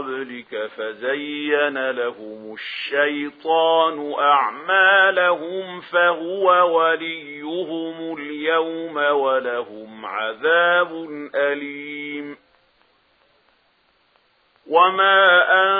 قبلك فزين لهم الشيطان أعمالهم فهو وليهم اليوم ولهم عذاب أليم. وما أن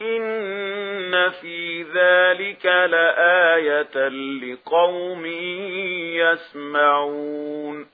إن في ذلك لآية لقوم يسمعون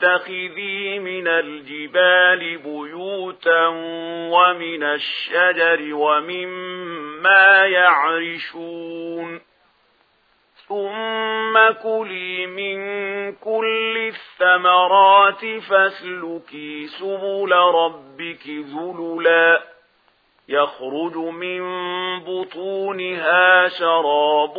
تَتَّخِذِي مِنَ الْجِبَالِ بُيُوتًا وَمِنَ الشَّجَرِ وَمِمَّا يَعْرِشُونَ. ثُمَّ كُلِي مِن كُلِّ الثَّمَرَاتِ فَاسْلُكِي سُبُلَ رَبِّكِ ذُلُلًا. يَخْرُجُ مِن بُطُونِهَا شَرَابٌ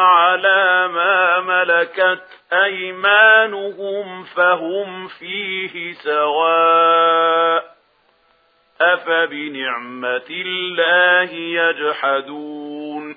وَأَجْرَهُمْ عَلَى مَا مَلَكَتْ أَيْمَانُهُمْ فَهُمْ فِيهِ سَوَاءٌ أَفَبِنِعْمَةِ اللَّهِ يَجْحَدُونَ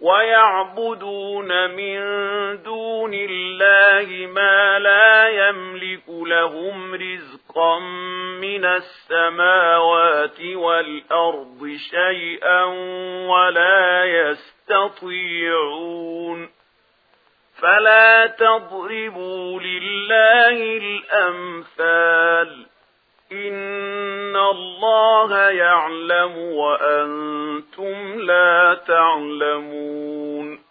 ويعبدون من دون الله ما لا يملك لهم رزقا من السماوات والأرض شيئا ولا يستطيعون فلا تضربوا لله الأمثال إن الله يعلم وأنتم لا تعلمون